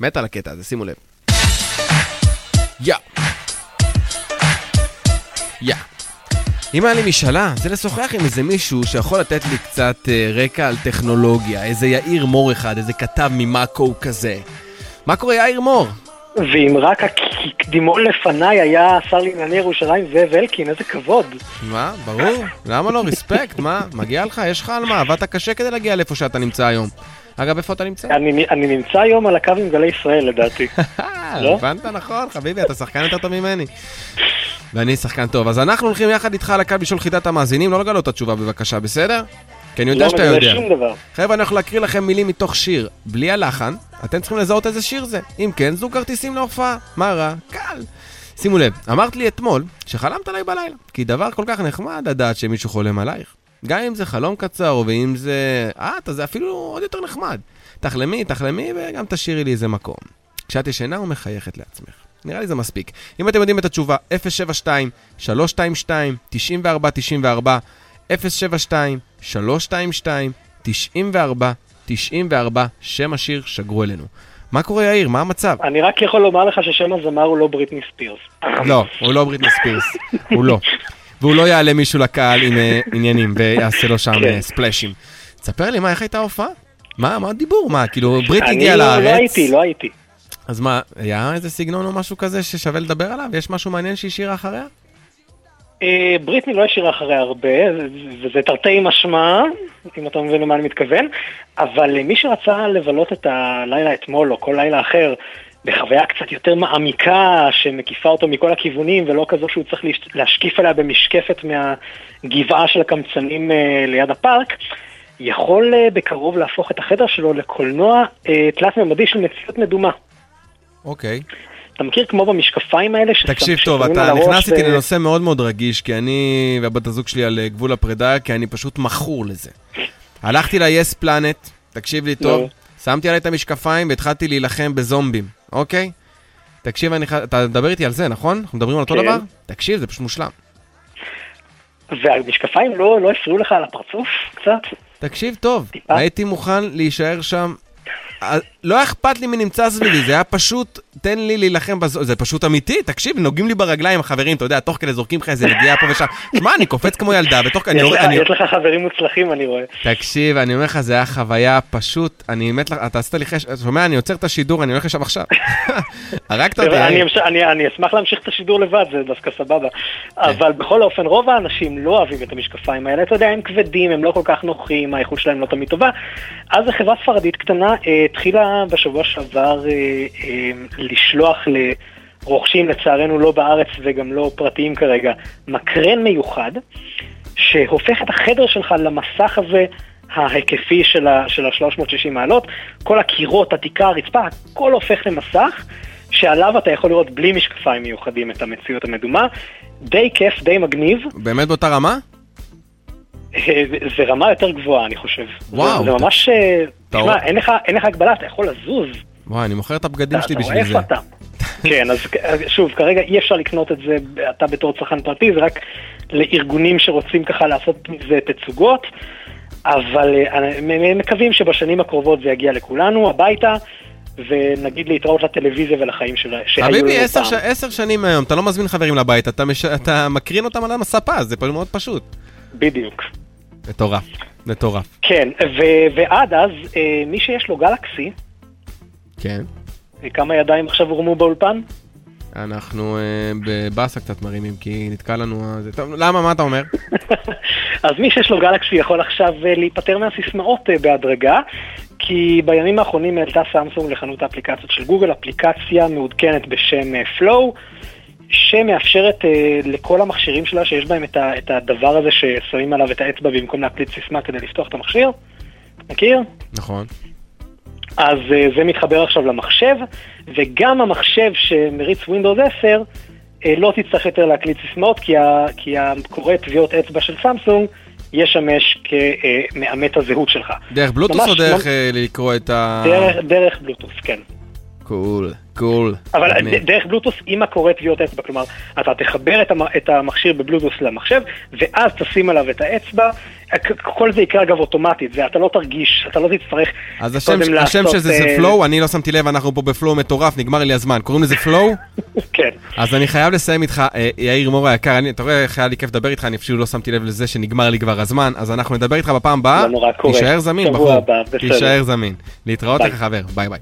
מת על הקטע הזה, שימו לב. יא. יא. אם היה לי משאלה, זה לשוחח עם איזה מישהו שיכול לתת לי קצת אה, רקע על טכנולוגיה, איזה יאיר מור אחד, איזה כתב ממאקו כזה. מה קורה יאיר מור? ואם רק הקדימון לפניי היה השר לענייני ירושלים זאב אלקין, איזה כבוד. מה? ברור. למה לא? רספקט, מה? מגיע לך? יש לך על מה? עבדת קשה כדי להגיע לאיפה שאתה נמצא היום. אגב, איפה אתה נמצא? אני, אני נמצא היום על הקו עם גלי ישראל לדעתי. לא? הבנת נכון, חביבי, אתה שחקן יותר טוב ממני. ואני שחקן טוב. אז אנחנו הולכים יחד איתך על הקו בשביל חידת המאזינים, לא לגלות את התשובה בבקשה, בסדר? כי אני יודע לא שאתה מגלה יודע. שום דבר. חבר'ה, אני הולך להקריא לכם מילים מתוך שיר, בלי הלחן. אתם צריכים לזהות איזה שיר זה. אם כן, זוג כרטיסים להופעה. מה רע? קל. שימו לב, אמרת לי אתמול שחלמת עליי בלילה, כי דבר כל כך נחמד לדעת שמישהו חולם עלייך. גם אם זה חלום קצר, ואם זה את, אז זה אפילו עוד יותר נחמד. תחלמי, תחלמי, וגם תשאירי לי איזה מקום. כשאת ישנה ומחייכת לעצמך. נראה לי זה מספיק. אם אתם יודעים את התשובה, 072 322 9494 072 322 94 94 שם השיר, שגרו אלינו. מה קורה יאיר? מה המצב? אני רק יכול לומר לך ששם הזמר הוא לא בריטני ספירס. לא, הוא לא בריטני ספירס, הוא לא. והוא לא יעלה מישהו לקהל עם אה, עניינים ויעשה לו שם כן. אה, ספלאשים. תספר לי, מה, איך הייתה ההופעה? מה, מה הדיבור? מה, כאילו, ברית אני הגיע לא לארץ? הייתי, לא הייתי. אז מה, היה איזה סגנון או משהו כזה ששווה לדבר עליו? יש משהו מעניין שהיא השאירה אחריה? אה, בריטני לא השאירה אחרי הרבה, וזה תרתי משמע, אם אתה מבין למה אני מתכוון, אבל מי שרצה לבלות את הלילה אתמול, או כל לילה אחר, בחוויה קצת יותר מעמיקה, שמקיפה אותו מכל הכיוונים, ולא כזו שהוא צריך להש- להשקיף עליה במשקפת מהגבעה של הקמצנים אה, ליד הפארק, יכול אה, בקרוב להפוך את החדר שלו לקולנוע אה, תלת-ממדי של מציאות מדומה. אוקיי. אתה מכיר כמו במשקפיים האלה? ששם- תקשיב טוב, אתה נכנס איתי ו- לנושא מאוד מאוד רגיש, כי אני והבת הזוג שלי על גבול הפרידה, כי אני פשוט מכור לזה. הלכתי ל-yes planet, תקשיב לי טוב, נו. שמתי עליי את המשקפיים והתחלתי להילחם בזומבים, אוקיי? תקשיב, אני ח... אתה מדבר איתי על זה, נכון? אנחנו מדברים על אותו כן. דבר? תקשיב, זה פשוט מושלם. והמשקפיים לא, לא הפריעו לך על הפרצוף קצת? תקשיב טוב, טיפה? הייתי מוכן להישאר שם. אה, לא אכפת לי מי נמצא סביבי, זה היה פשוט, תן לי להילחם בזו, זה פשוט אמיתי, תקשיב, נוגעים לי ברגליים החברים, אתה יודע, תוך כדי זורקים לך איזה נגיעה פה ושם. שמע, אני קופץ כמו ילדה, ותוך כדי... יש לך, אני- יש לך חברים מוצלחים אני רואה. תקשיב, אני אומר לך, זה היה חוויה פשוט, אני מת לך, אתה עשית לי חש... אתה שומע, אני עוצר את השידור, אני הולך לשם עכשיו. הרגת אותי. אני, אשמח להמשיך את השידור לבד, זה דווקא סבבה. אבל בכל אופן, רוב האנשים לא אוהבים את המשקפיים האלה, אתה יודע, הם כבדים, הם לא כל כך נוחים, האיכות שלהם לא תמיד טובה. אז חברה ספרדית קטנה אה, התחילה בשבוע שעבר אה, אה, לשלוח לרוכשים, לצערנו לא בארץ וגם לא פרטיים כרגע, מקרן מיוחד, שהופך את החדר שלך למסך הזה. ההיקפי של ה- של ה-360 מעלות, כל הקירות, התקרה, הרצפה, הכל הופך למסך, שעליו אתה יכול לראות בלי משקפיים מיוחדים את המציאות המדומה. די כיף, די מגניב, באמת באותה רמה? אה, זה רמה יותר גבוהה אני חושב. וואו, זה, זה ממש, אה, תשמע, אין אין לך הגבלה, אתה יכול לזוז. וואי, אני מוכר את הבגדים שלי בשביל זה. אתה. כן, אז שוב, כרגע אי אפשר לקנות את זה, אתה בתור צרכן פרטי, זה רק לארגונים שרוצים ככה לעשות מזה תצוגות, אבל אה, מקווים שבשנים הקרובות זה יגיע לכולנו הביתה, ונגיד להתראות לטלוויזיה ולחיים של- שהיו לנו חביבי, פעם. ש- עשר שנים מהיום, אתה לא מזמין חברים לבית, אתה מש- אתה מקרין אותם על המספה, זה מאוד פשוט. בדיוק. מטורף, מטורף. כן, ו- ועד אז, אה, מי שיש לו גלקסי, כן. כמה ידיים עכשיו הורמו באולפן? אנחנו אה, בבאסה קצת מרימים, כי נתקע לנו... טוב, למה, מה אתה אומר? אז מי שיש לו גלקסי יכול עכשיו אה, להיפטר מהסיסמאות אה, בהדרגה, כי בימים האחרונים העלתה סמסונג לחנות האפליקציות של גוגל אפליקציה מעודכנת בשם Flow, שמאפשרת אה, לכל המכשירים שלה שיש בהם את, ה, את הדבר הזה ששמים עליו את האצבע במקום להקליט סיסמה כדי לפתוח את המכשיר. מכיר? נכון. אז אה, זה מתחבר עכשיו למחשב, וגם המחשב שמריץ Windows 10 אה, לא תצטרך יותר להקליט סיסמאות, כי, ה, כי הקורא טביעות אצבע של סמסונג ישמש כמאמת הזהות שלך. דרך בלוטות' ממש- או דרך ממש- אה, לקרוא את ה... דרך, דרך בלוטות', כן. cool, cool. אבל דרך בלוטות' עם הקורא טביעות אצבע, כלומר, אתה תחבר את, המ, את המכשיר בבלוטות' למחשב, ואז תשים עליו את האצבע, כל זה יקרה אגב אוטומטית, ואתה לא תרגיש, אתה לא תצטרך אז השם, קודם השם לעשות, של זה זה אה, פלואו, אני לא שמתי לב, אנחנו פה ב flow מטורף, נגמר לי הזמן. קוראים לזה flow? כן. אז אני חייב לסיים איתך, אה, יאיר מור היקר, אתה רואה איך היה לי כיף לדבר איתך, אני אפילו לא שמתי לב לזה שנגמר לי כבר הזמן, אז אנחנו נדבר איתך בפעם הבאה. לא. תישאר זמין, שבוע בחור. תישאר זמין. להתראות. לך חבר, ביי ביי.